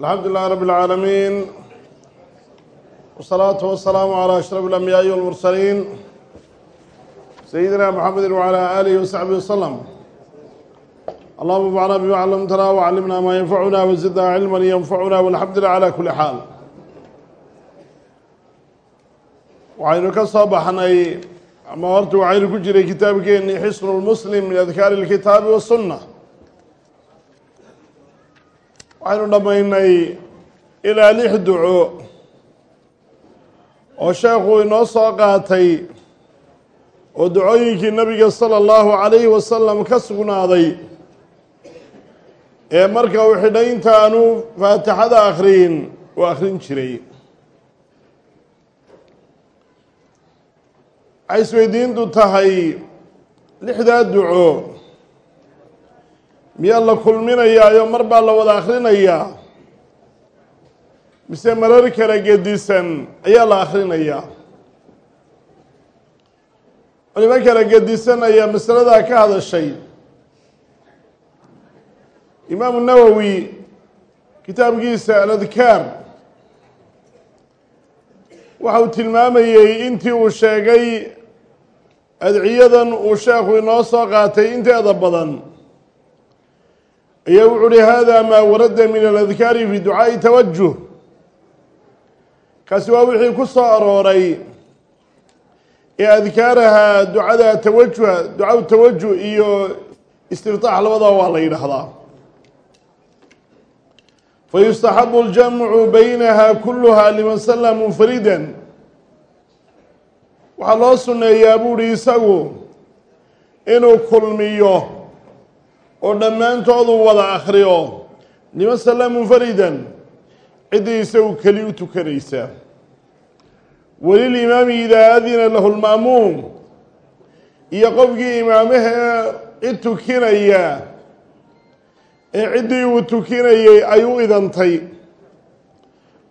alxamdu lilahi rab اlcaalamiin wsalaatu wasalaamu calى ashraf اlambiyaai walmursaliin sayidina mxamedi wعalى alihi wasaxbihi waslm allahuma bacna bima clamtana wclimna maa yanfacuna wazidna cilma yanfacuna walxamdu lilah calى kuli xaal waxaynu ka soo baxnay ama horta waxaynu ku jiray kitaabkeeni xisn lmuslim min adkaari اlkitaabi wasunna waxaynu dhammaynay ilaa lix duco oo sheekhu inoo soo qaatay oo ducooyinkii nabiga sala allahu calayhi wasalam ka sugnaaday ee marka uu xidhay intaanu faatixada akhriyin uu akhrin jiray. Waxay isweydiintu tahay lixdaa duco miyaa la kulminayaayo mar baa la wada akhrinayaa? Mise marar kala gedisan ayaa la akhrinayaa? Culimo kala gedisan ayaa masaladaa ka hadashay. Imaamu nawowi kitaabkiisa aladkaar waxa uu tilmaamayey intii uu sheegay adciyadan uu sheekhu inoo soo qaatay inteeda badan ayaa wuxu uhi hada maa warada min aladkaari fi ducaa'i tawajuh kaasi waa wixii ku soo arooray ee adkaaraha ducada tawajuha ducaw tawajuh iyo istiftaax labadaba waa la yidhaahdaa. Fayustaxabu اljamcu baynaha kuluha liman salla munfaridan. Waxaa loo sunneeyaa buuhi isagu inuu kulmiyo oo dhammaantoodu wada akhriyo. Liman salla munfaridan ciddii isagu keli u tukanaysa. Walilimaami idaa adina lahu lma'muum iyo qofkii imaamahee cid tukinaya ee ciddii uu tukinayey ay u idantay.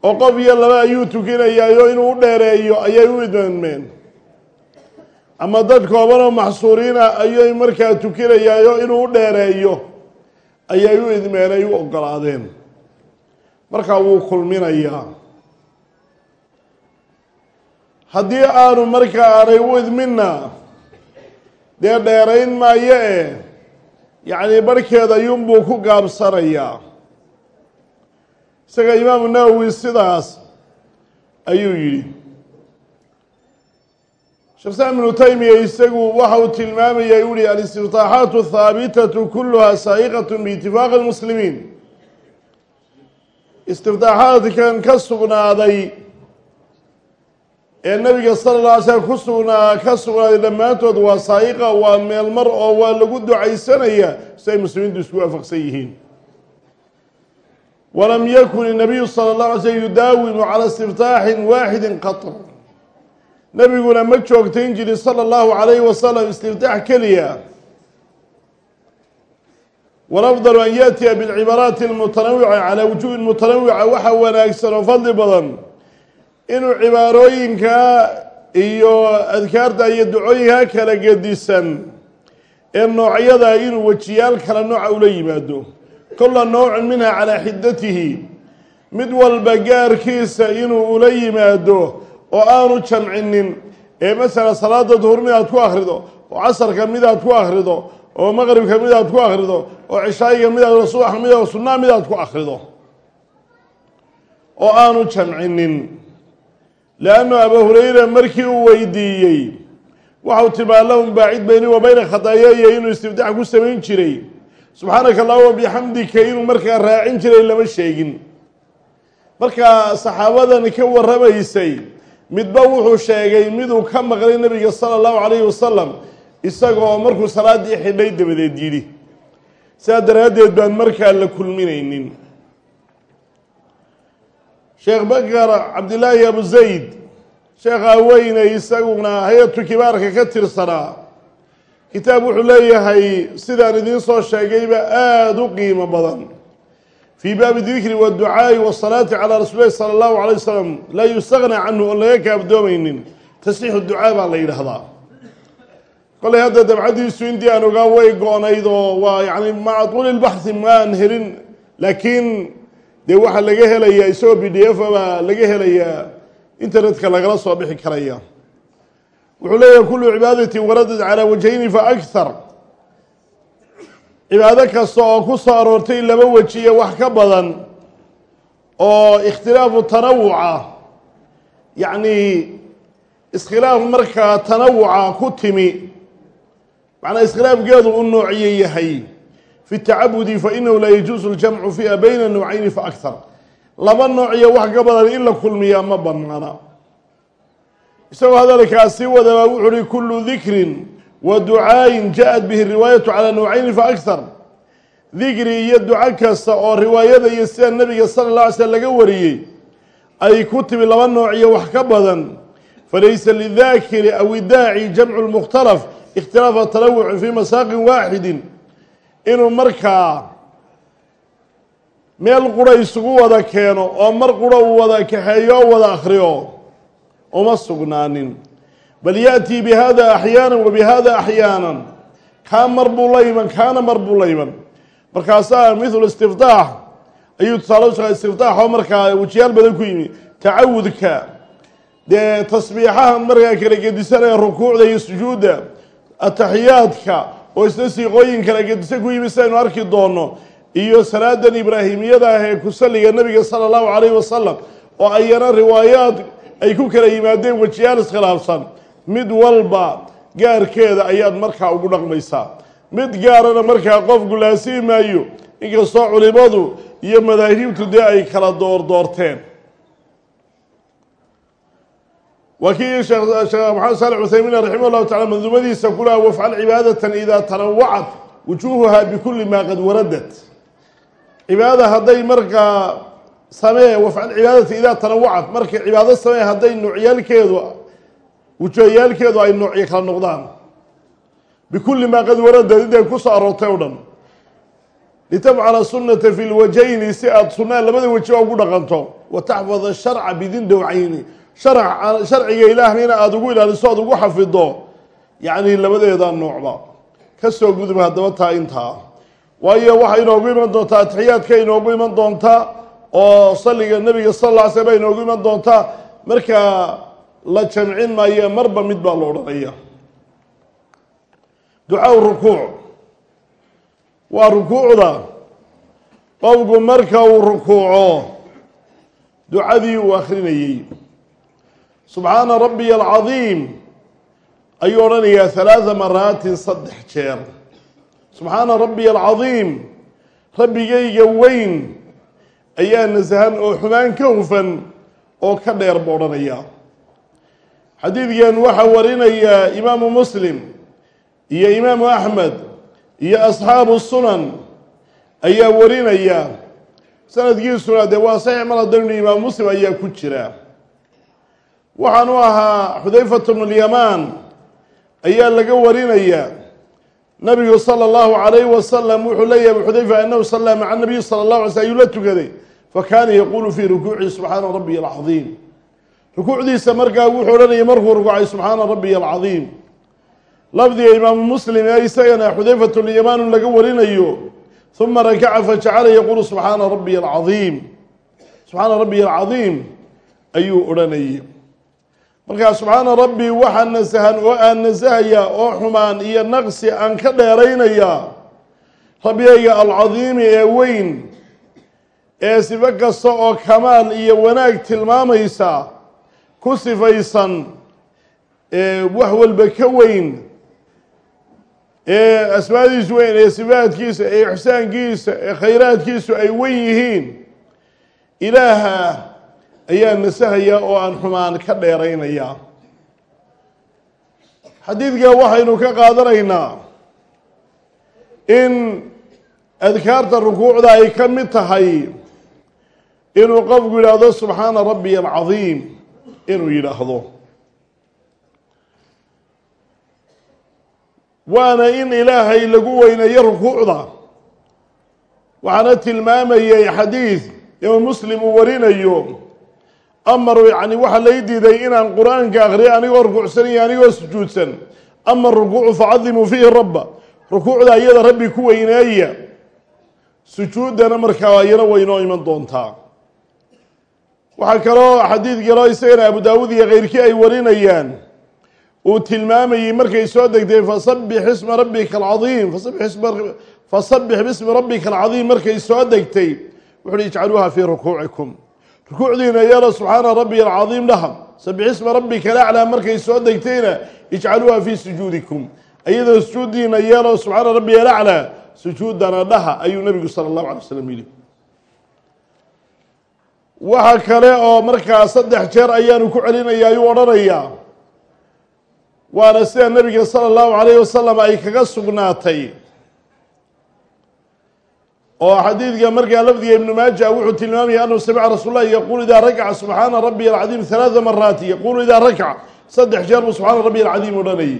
Oo qof iyo laba ayuu tukinayaayo inuu u dheereeyo ayay u idmeen ama dad koobanoo maxsuuriina ayay markaa tukinayaayo inuu u dheereeyo ayay u idmeen ay u ogolaadeen. Markaa wuu kulminayaa. Haddii aanu markaa aanay u idminna dee dheerayn maayo e yacni barhkeed ayuunbuu ku gaabsanayaa. Isaga imaamu nawowi sidaas ayuu yidhi sheekh ibnu taymiya isagu waxa uu tilmaamayay u yihi alistiftaaxaatu haabitatu kuluhaa saa'iqat biitifaaqi lmuslimiin istiftaaxaadkan ka sugnaaday ee nabiga sala la slm ku sugnaa ka sugnaaday dhammaantood waa saa'iqa waa meelmar oo waa lagu ducaysanaya si ay muslimiintu isku waafaqsan yihiin. Walam yakun inabiyu sala اllahu alay slm yudaawimu cala istiftaaxin waaxidin qat nebiguna ma joogtayn jiri sala allahu calayhi wasalam istiftaax keliya. Walafdalu an yaatiya bilcibaaraati almutanawica calaa wujuhin mutanawica waxa wanaagsan oo fadli badan. Inuu cibaarooyinka iyo adkaarta iyo ducooyinka kala gedisan. Ee noocyada inuu wejiyaal kala nooca ula yimaado. Kolla noocun minha calaa xidatihi mid walba gaarkiisa inuu ula yimaado oo aanu jamcinin ee masala salaada duhur midaad ku akhrido oo casarka midaad ku akhrido oo maqribka midaad ku akhrido oo cishaayiga midaad subax mid sunnaa midaad ku akhrido. Oo aanu jamcinin leannu abu hurayra markii uu weydiiyey waxau tilmaa lahum baacid beyni wa bayna khataayaya inuu istiftaax ku samayn jiray. Subxaanaka allahuma bixamdika inuu markaa raacin jiray lama sheegin. Markaa saxaabadan ka warramaysay midba wuxuu sheegay miduu ka maqlay nabiga sala allahu calayhi wasalam isagoo markuu salaaddii xidhay dabadeed yidhi. Sidaa daraaddeed baan markaa la kulminaynin. Sheekh bakar cabdillaahi abu zayd sheekhaa weyne isaguna hay'atu kibaarka ka tirsanaa kitaab wuxuu leeyahay sidaan idiin soo sheegayba aada u qiimo badan fii baabi dikri waadducaa'i wasalaati calaa rasuuli lahi sala allahu alay wasalam laa yustagna canhu oon laga kaabdoomaynin tasxiixu ducaa baa la yidhaahdaa. Kolay hadda dabcadiisu intii aan ogaa way go-nayd oo waa yani maca tuuli lbaxhi maan helin laakiin dee waxaa laga helayaa isagoo b d f baa laga helayaa internetka lagala soo bixi karaya. Wuxuu leeyahay kullu cibaadatin waradad calaa wajhayni fa akhar cibaado kasta oo ku soo aroortay laba wejiye wax ka badan oo ikhtilaafu tanawuca yacni iskhilaaf markaa tanawuca ku timi macnaa iskhilaafkeedu u noociye yahay. Fi tacabudi fainahu laa yajuusu ljamcu fiiha bayna nawcayni fa akhar laba nooc iyo wax ka badan in la kulmiyaa ma banaana isagoo hadalkaas sii wadabaa wuxu uhi kullu dikrin wa ducaayin ja-at bihi riwaayatu calaa nawcayni fa akhar dikri iyo duco kasta oo riwaayada iyo sida nebiga sala la alay slm laga wariyey ay ku timi laba nooc iyo wax ka badan. Falaysa lidaakiri aw idaaci jamcu lmukhtalaf ikhtilaafa tanawuci fii masaaqin waaxidin inuu markaa meel qura isugu wada keeno oo mar qura uu wada kaxeeyo wada akhriyo uma sugnaanin bal yaأtii bihada axyaana wa bihada axyaana kaa mar buu la iman kaana mar buu la iman markaasaa mithlu istiftaax ayuu tusaale usheegay istiftaax oo markaa wejiyaal badan ku yimi. Tacawudka. Dee tasbiixahan markaa kala gedisanaya rukuucda iyo sujuudda ataxiyaadka oo isna siiqooyin kala gedisan ku yimi sidaynu arki doono iyo salaadan ibraahimiyada ah ee ku salliga nebiga sala allahu calayhi wasalam oo ayana riwaayaad ay ku kala yimaadeen wejiyaal iskhilaafsan mid walba gaarkeeda ayaad markaa ugu dhaqmaysaa. Mid gaarana markaa qofku laasimi maayo inkastoo culimadu iyo madaahibtu dee ay kala doordoorteen waa kii sheekh maxamed saalex cuthaymiin raximah llahu tacala manduumadiisa ku laha wafcal cibaadatan idaa tanawacat wujuuhuha bikulli maa qad waradat. Cibaadada hadday markaa samee wafcal cibaadata idaa tanawacat markay cibaado samee hadday noocyaalkeedu wujuuhyaalkeedu ay noocyo kala noqdaan. Bikulli maa qad waradad inday ku soo aroortay o dhan. Litafcala sunata fi lwajayni si aada sunaa labada weji ugu dhaqanto. Wa taxfada sharca bidin dhowcayni sharciga ilaahna aada ugu ilaaliso oad ugu xafido. Yacni labadeeda noocba. Ka soo gudub haddaba taa intaa. Waayo waxay inoogu iman doontaa atixiyaadka inoogu iman doontaa oo salliga nebiga sal alla ly slam inoogu iman doontaa. Markaa la jamcin maayo marba mid baa la odhanaya. Ducaa rukuuc. Waa rukuucda. Qofku marka uu rukuuco ducadii uu akrinayey subxaana rabbiya alcadiim ayuu odhanayaa halaada maraatin saddex jeer. Subxaana rabbiya alcadiim rabbigayga weyn ayaa nasahan oo xumaan ka hufan oo ka dheer buu odhanayaa xadiidkan waxaa warinaya imaamu muslim iyo imaamu axmed iyo asxaabu sunan ayaa warinaya. Sanadkiisuna dee waa saxiix mar haddaynu imaamu muslim ayaa ku jira. Waxaanu ahaa xudayfatu bnu lyamaan ayaa laga warinaya. Nabigu sala allahu calayhi wasalam wuxuu leeyahy abu xudayfa anahu sallaa maca nabiyi sala allahu alay sl ayuu la tukaday. Fakaana yaquulu fii rukuucihi subxaana rabbiy alcadiim rukuucdiisa markaa wuxuu odhanayay markuu rukuucay subxaana rabbiy alcadiim lafdiga imaamu muslim ee isagana xudayfatu lyamaanu laga warinayo uma rakaca fajacala yaquulu subxaana rabbiy alcadiim subxaana rabbiy alcadiim ayuu odhanayay. Markaa subxaana rabbi waxaa nasahan oo aan nasahaya oo xumaan iyo naqsi aan ka dheeraynaya rabbiyayga alcadiimi ee weyn ee sifo kasta oo kamaal iyo wanaag tilmaamaysa ku sifaysan wax walba ka weyn ee asmaadiisu weyn ee sifaadkiisa ee ixsaankiisa ee khayraadkiisu ay wen yihiin ilaaha ayaa nasahaya oo aan xumaan ka dheeraynaya. Xadiidka waxaynu ka qaadanaynaa in adkaarta rukuucda ay ka mid tahay inuu qofku yidhaahdo subxaana rabbiy alcadiim inuu yidhaahdo. Waana in ilaahay lagu weyneeyo rukuucda. Waxaana tilmaamayay xadiid imaam muslim uu warinayo. Amaru yani waxaa lay diiday inaan qur'aanka akriyo anigoo rukuucsan iyo anigoo sujuudsan. Ama rukuucu facadimuu fiihi rabba rukuucda iyada rabbi ku weyneeya sujuuddana markaa iyana way inoo iman doontaa waxaa kaloo xadiid kaloo isagana abu daawuud iyo keyrkii ay warinayaan. Uu tilmaamayey markay soo degtay fasabbix isma rabbika alcadiim fasabbix bismi rabbika alcadiim markay soo degtay wuxu uhi ijcaluuha fii rukuucikum. Rukuucdiina yeelo subxaana rabbiy alcadiim dhaha. Sabix isma rabbika alaclaa markay soo degtayna ijcaluuha fii sujuudikum. Iyadoo sujuuddiina yeelo subxaana rabbiy alaclaa sujuudana dhaha ayuu nabigu sala allahu alay wasalam yidhi waxa kale oo markaa saddex jeer ayaanu ku celinaya ayuu odhanayaa waana sida nabiga sala allahu calayh wasalam ay kaga sugnaatay. Oo xadiidka markaa lafdiga ibnu maaja wuxuu tilmaamaya anuu samica rasuul lahi yaquul idaa rakaca subxaana rabbiy alcadiim halaada maraati yaquulu idaa rakaca saddex jeer buu subxaana rabbiy alcadiim odhanayay